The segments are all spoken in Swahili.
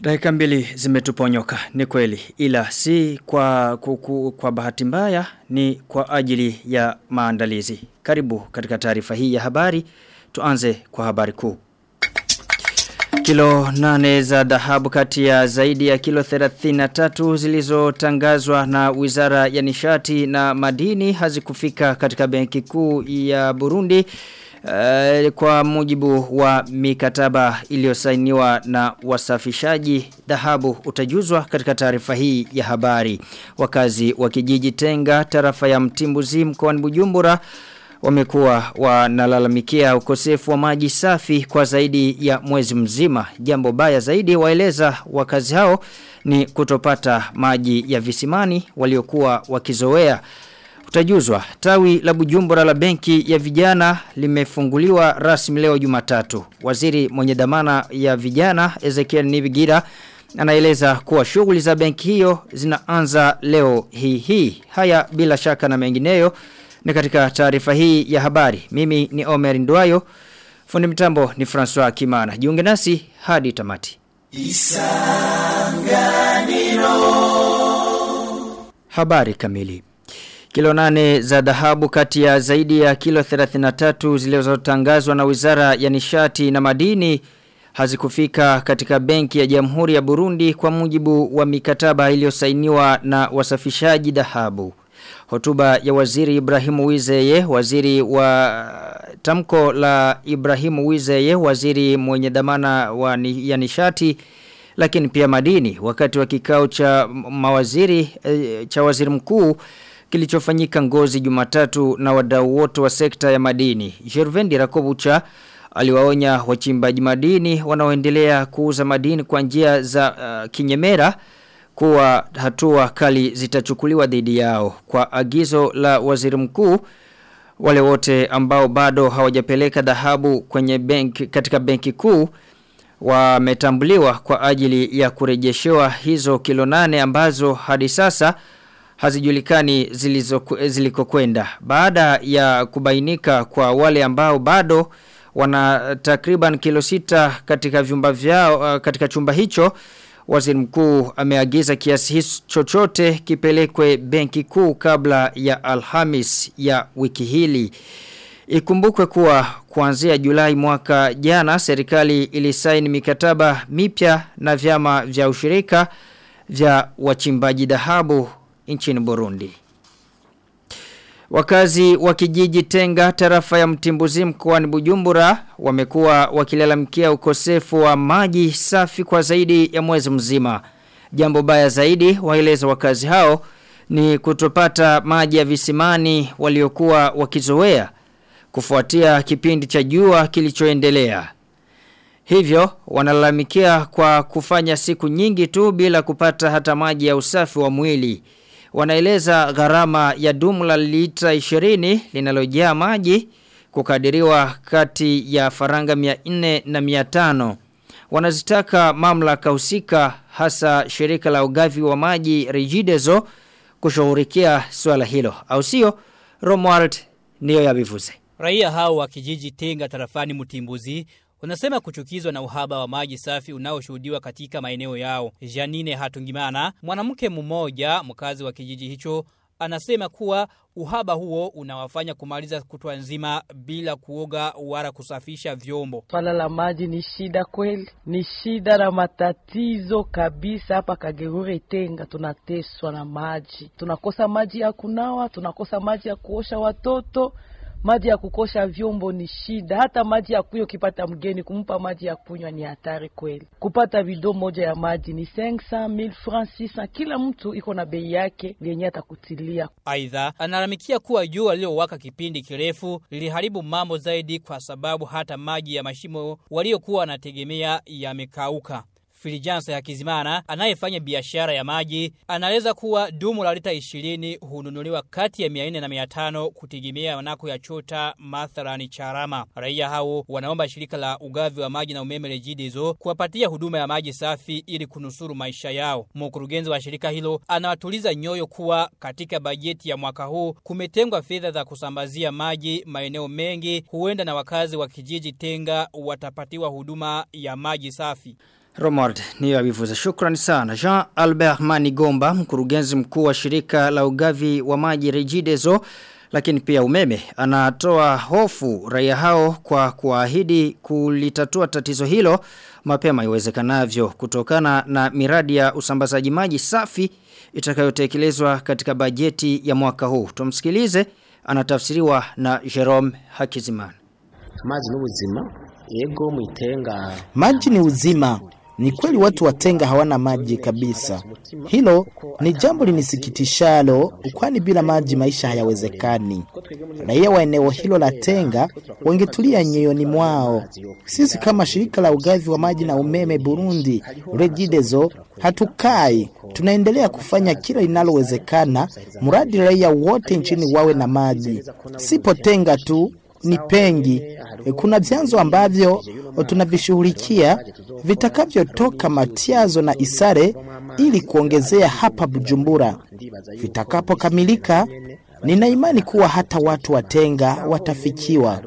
Dakika mbili zimetuponyoka ni kweli ila si kwa kuku, kwa bahati mbaya ni kwa ajili ya maandalizi. Karibu katika taarifa hii ya habari tuanze kwa habari kuu. Kilo nane za dhahabu kati ya zaidi ya kilo 33 zilizotangazwa na Wizara ya Nishati na Madini hazikufika katika benki kuu ya Burundi. Uh, kwa mujibu wa mikataba iliyosainiwa na wasafishaji dhahabu utajuzwa katika taarifa hii ya habari. Wakazi wa kijiji Tenga tarafa ya Mtimbuzi mkoani Bujumbura wamekuwa wanalalamikia ukosefu wa maji safi kwa zaidi ya mwezi mzima. Jambo baya zaidi waeleza wakazi hao ni kutopata maji ya visimani waliokuwa wakizoea. Utajuzwa, tawi la bujumbura la benki ya vijana limefunguliwa rasmi leo jumatatu. Waziri mwenye dhamana ya vijana Ezekiel Nibigira anaeleza kuwa shughuli za benki hiyo zinaanza leo hii hii. Haya bila shaka na mengineyo ni katika taarifa hii ya habari. Mimi ni Omer Ndwayo. Fundi mitambo ni François Kimana. Jiunge nasi hadi tamati. Isanganiro. Habari kamili. Kilo nane za dhahabu kati ya zaidi ya kilo 33 zilizotangazwa na Wizara ya Nishati na Madini hazikufika katika benki ya Jamhuri ya Burundi kwa mujibu wa mikataba iliyosainiwa na wasafishaji dhahabu. Hotuba ya waziri Ibrahimu Wizeye, waziri wa tamko la Ibrahimu Wizeye, waziri mwenye dhamana wa ni, ya nishati lakini pia madini wakati wa kikao cha mawaziri e, cha waziri mkuu kilichofanyika ngozi jumatatu na wadau wote wa sekta ya madini. Jervendi Rakobucha aliwaonya wachimbaji madini wanaoendelea kuuza madini kwa njia za uh, kinyemera kuwa hatua kali zitachukuliwa dhidi yao. Kwa agizo la waziri mkuu wale wote ambao bado hawajapeleka dhahabu kwenye benki katika benki kuu wametambuliwa kwa ajili ya kurejeshewa hizo kilo nane ambazo hadi sasa hazijulikani zilikokwenda. Baada ya kubainika kwa wale ambao bado wana takriban kilo sita katika vyumba vyao katika chumba hicho waziri mkuu ameagiza kiasi hicho chochote kipelekwe benki kuu kabla ya Alhamis ya wiki hili. Ikumbukwe kuwa kuanzia Julai mwaka jana serikali ilisaini mikataba mipya na vyama vya ushirika vya wachimbaji dhahabu nchini Burundi. Wakazi wa kijiji Tenga tarafa ya Mtimbuzi mkoani Bujumbura wamekuwa wakilalamikia ukosefu wa maji safi kwa zaidi ya mwezi mzima. Jambo baya zaidi waeleza wakazi hao ni kutopata maji ya visimani waliokuwa wakizoea kufuatia kipindi cha jua kilichoendelea. Hivyo wanalalamikia kwa kufanya siku nyingi tu bila kupata hata maji ya usafi wa mwili wanaeleza gharama ya dumu la lita 20 linalojaa maji kukadiriwa kati ya faranga 400 na 500. Wanazitaka mamlaka husika hasa shirika la ugavi wa maji Regideso kushughulikia swala hilo. Au sio? Romuald niyo yabivuze. Raia hao wa kijiji Tenga tarafani Mutimbuzi Wanasema kuchukizwa na uhaba wa maji safi unaoshuhudiwa katika maeneo yao. Janine Hatungimana, mwanamke mmoja mkazi wa kijiji hicho, anasema kuwa uhaba huo unawafanya kumaliza kutwa nzima bila kuoga wala kusafisha vyombo. Swala la maji ni shida kweli, ni shida na matatizo kabisa. Hapa kagerure Tenga tunateswa na maji, tunakosa maji ya kunawa, tunakosa maji ya kuosha watoto maji ya kukosha vyombo ni shida. Hata maji ya kunywa, ukipata mgeni kumpa maji ya kunywa ni hatari kweli. Kupata bido moja ya maji ni 500 1000 francs 600, kila mtu iko na bei yake yenye atakutilia. Aidha, analalamikia kuwa jua lililowaka kipindi kirefu liliharibu mambo zaidi, kwa sababu hata maji ya mashimo waliokuwa wanategemea yamekauka. Filijansa ya Kizimana anayefanya biashara ya maji anaeleza kuwa dumu la lita 20 hununuliwa kati ya 400 na 500 kutegemea wanako ya chota mathalani charama. Raia hao wanaomba shirika la ugavi wa maji na umeme Regideso kuwapatia huduma ya maji safi ili kunusuru maisha yao. Mkurugenzi wa shirika hilo anawatuliza nyoyo kuwa katika bajeti ya mwaka huu kumetengwa fedha za kusambazia maji maeneo mengi, huenda na wakazi wa kijiji Tenga watapatiwa huduma ya maji safi. Romard niyo abivuza shukrani sana Jean Albert Manigomba mkurugenzi mkuu wa shirika la ugavi wa maji Regideso lakini pia umeme anatoa hofu raia hao kwa kuahidi kulitatua tatizo hilo mapema iwezekanavyo kutokana na miradi ya usambazaji maji safi itakayotekelezwa katika bajeti ya mwaka huu. Tumsikilize anatafsiriwa na Jerome Hakizimana. Maji n'ubuzima yego mwitenga Maji ni uzima. Ni kweli watu watenga hawana maji kabisa. Hilo ni jambo linisikitishalo, kwani bila maji maisha hayawezekani. Raia wa eneo hilo la Tenga wangetulia nyoyoni mwao. Sisi kama shirika la ugavi wa maji na umeme Burundi, Regideso, hatukai. Tunaendelea kufanya kila linalowezekana mradi raia wote nchini wawe na maji. Sipo Tenga tu, ni pengi. Kuna vyanzo ambavyo tunavishughulikia vitakavyotoka Matiazo na Isare ili kuongezea hapa Bujumbura. Vitakapokamilika, nina imani kuwa hata watu watenga watafikiwa.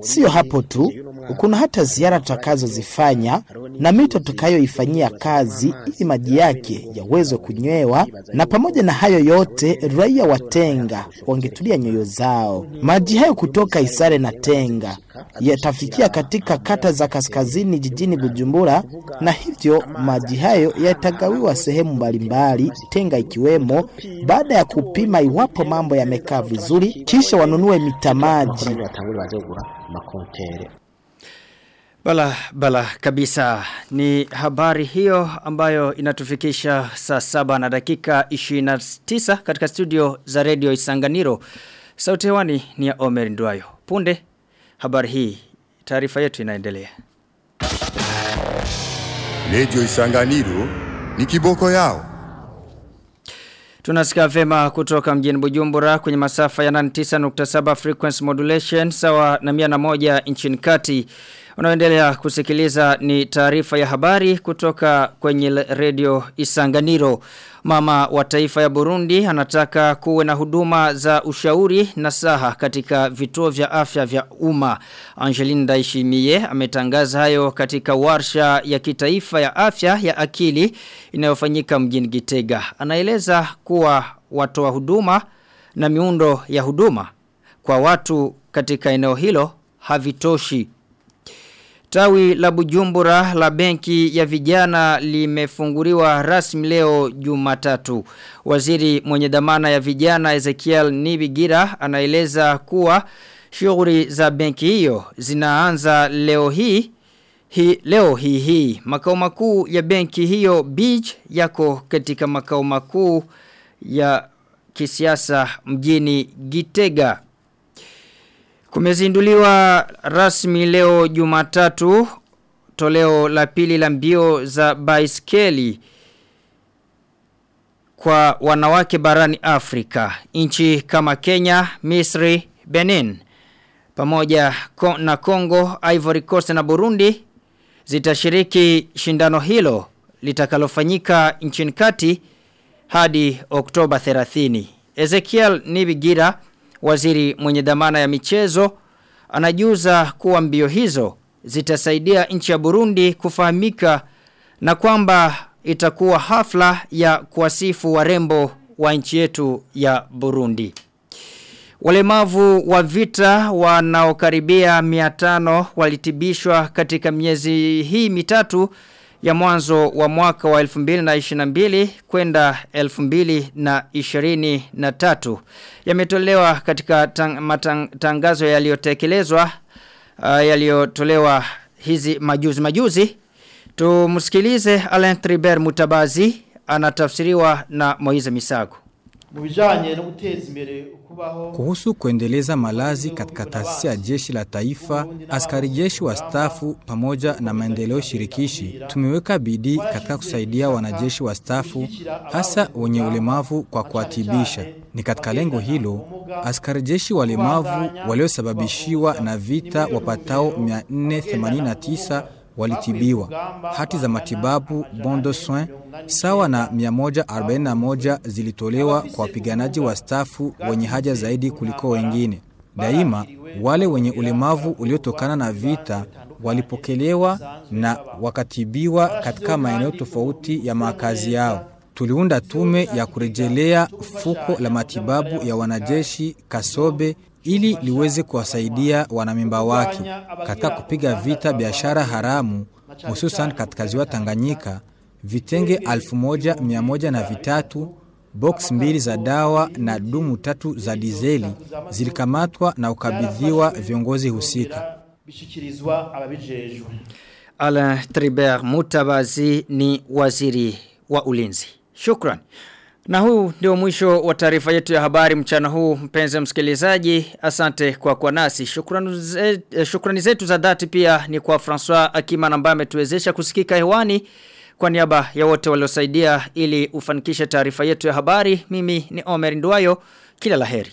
Sio hapo tu, kuna hata ziara tutakazozifanya na mito tutakayoifanyia kazi ili maji yake yaweze kunywewa, na pamoja na hayo yote, raia wa Tenga wangetulia nyoyo zao. Maji hayo kutoka Isare na Tenga yatafikia katika kata za kaskazini jijini Bujumbura, na hivyo maji hayo yatagawiwa sehemu mbalimbali, Tenga ikiwemo, baada ya kupima iwapo mambo yamekaa vizuri, kisha wanunue mita maji. Bala bala kabisa ni habari hiyo ambayo inatufikisha saa saba na dakika 29 katika studio za redio Isanganiro. Sauti hewani ni ya Omer Ndwayo. Punde habari hii taarifa yetu inaendelea. Redio Isanganiro ni kiboko yao. Tunasikia vema kutoka mjini Bujumbura kwenye masafa ya 99.7 frequency modulation sawa na 101 nchini kati. Unaoendelea kusikiliza ni taarifa ya habari kutoka kwenye redio Isanganiro. Mama wa taifa ya Burundi anataka kuwe na huduma za ushauri na saha katika vituo vya afya vya umma. Angeline Daishimie ametangaza hayo katika warsha ya kitaifa ya afya ya akili inayofanyika mjini Gitega. Anaeleza kuwa watoa huduma na miundo ya huduma kwa watu katika eneo hilo havitoshi. Tawi la Bujumbura la benki ya vijana limefunguliwa rasmi leo Jumatatu. Waziri mwenye dhamana ya vijana Ezekiel Nibigira anaeleza kuwa shughuli za benki hiyo zinaanza leo hii Hi, leo hii hii makao makuu ya benki hiyo Beach yako katika makao makuu ya kisiasa mjini Gitega. Kumezinduliwa rasmi leo Jumatatu toleo la pili la mbio za baiskeli kwa wanawake barani Afrika. Nchi kama Kenya, Misri, Benin pamoja na Congo, Ivory Coast na Burundi zitashiriki shindano hilo litakalofanyika nchini kati hadi Oktoba 30. Ezekiel Nibigira waziri mwenye dhamana ya michezo anajuza kuwa mbio hizo zitasaidia nchi ya Burundi kufahamika na kwamba itakuwa hafla ya kuwasifu warembo wa nchi yetu ya Burundi. Walemavu wa vita wanaokaribia 500 walitibishwa katika miezi hii mitatu ya mwanzo wa mwaka wa 2022 kwenda 2023 yametolewa katika tang, matang, tangazo yaliyotekelezwa uh, yaliyotolewa hizi majuzi majuzi. Tumsikilize Alain Tribert Mutabazi anatafsiriwa na Moize Misago Kuhusu kuendeleza malazi katika taasisi ya jeshi la taifa, askari jeshi wa stafu pamoja na maendeleo shirikishi, tumeweka bidii katika kusaidia wanajeshi wa stafu hasa wenye ulemavu kwa kuatibisha. Ni katika lengo hilo, askari jeshi walemavu waliosababishiwa na vita wapatao 489 walitibiwa. Hati za matibabu bon de soin sawa na 141 zilitolewa kwa wapiganaji wa stafu wenye haja zaidi kuliko wengine. Daima wale wenye ulemavu uliotokana na vita walipokelewa na wakatibiwa katika maeneo tofauti ya makazi yao. Tuliunda tume ya kurejelea fuko la matibabu ya wanajeshi Kasobe ili liweze kuwasaidia wanamimba wake katika kupiga vita biashara haramu hususan katika ziwa Tanganyika. Vitenge 1103 box mbili za dawa na dumu tatu za dizeli zilikamatwa na ukabidhiwa viongozi husika. Alain Tribert Mutabazi ni waziri wa ulinzi. Shukran. Na huu ndio mwisho wa taarifa yetu ya habari mchana huu mpenzi msikilizaji. Asante kwa kwa nasi. Shukrani zetu, shukrani zetu za dhati pia ni kwa François Akima ambaye ametuwezesha kusikika hewani. Kwa niaba ya wote waliosaidia ili ufanikishe taarifa yetu ya habari, mimi ni Omer Ndwayo Kila la heri.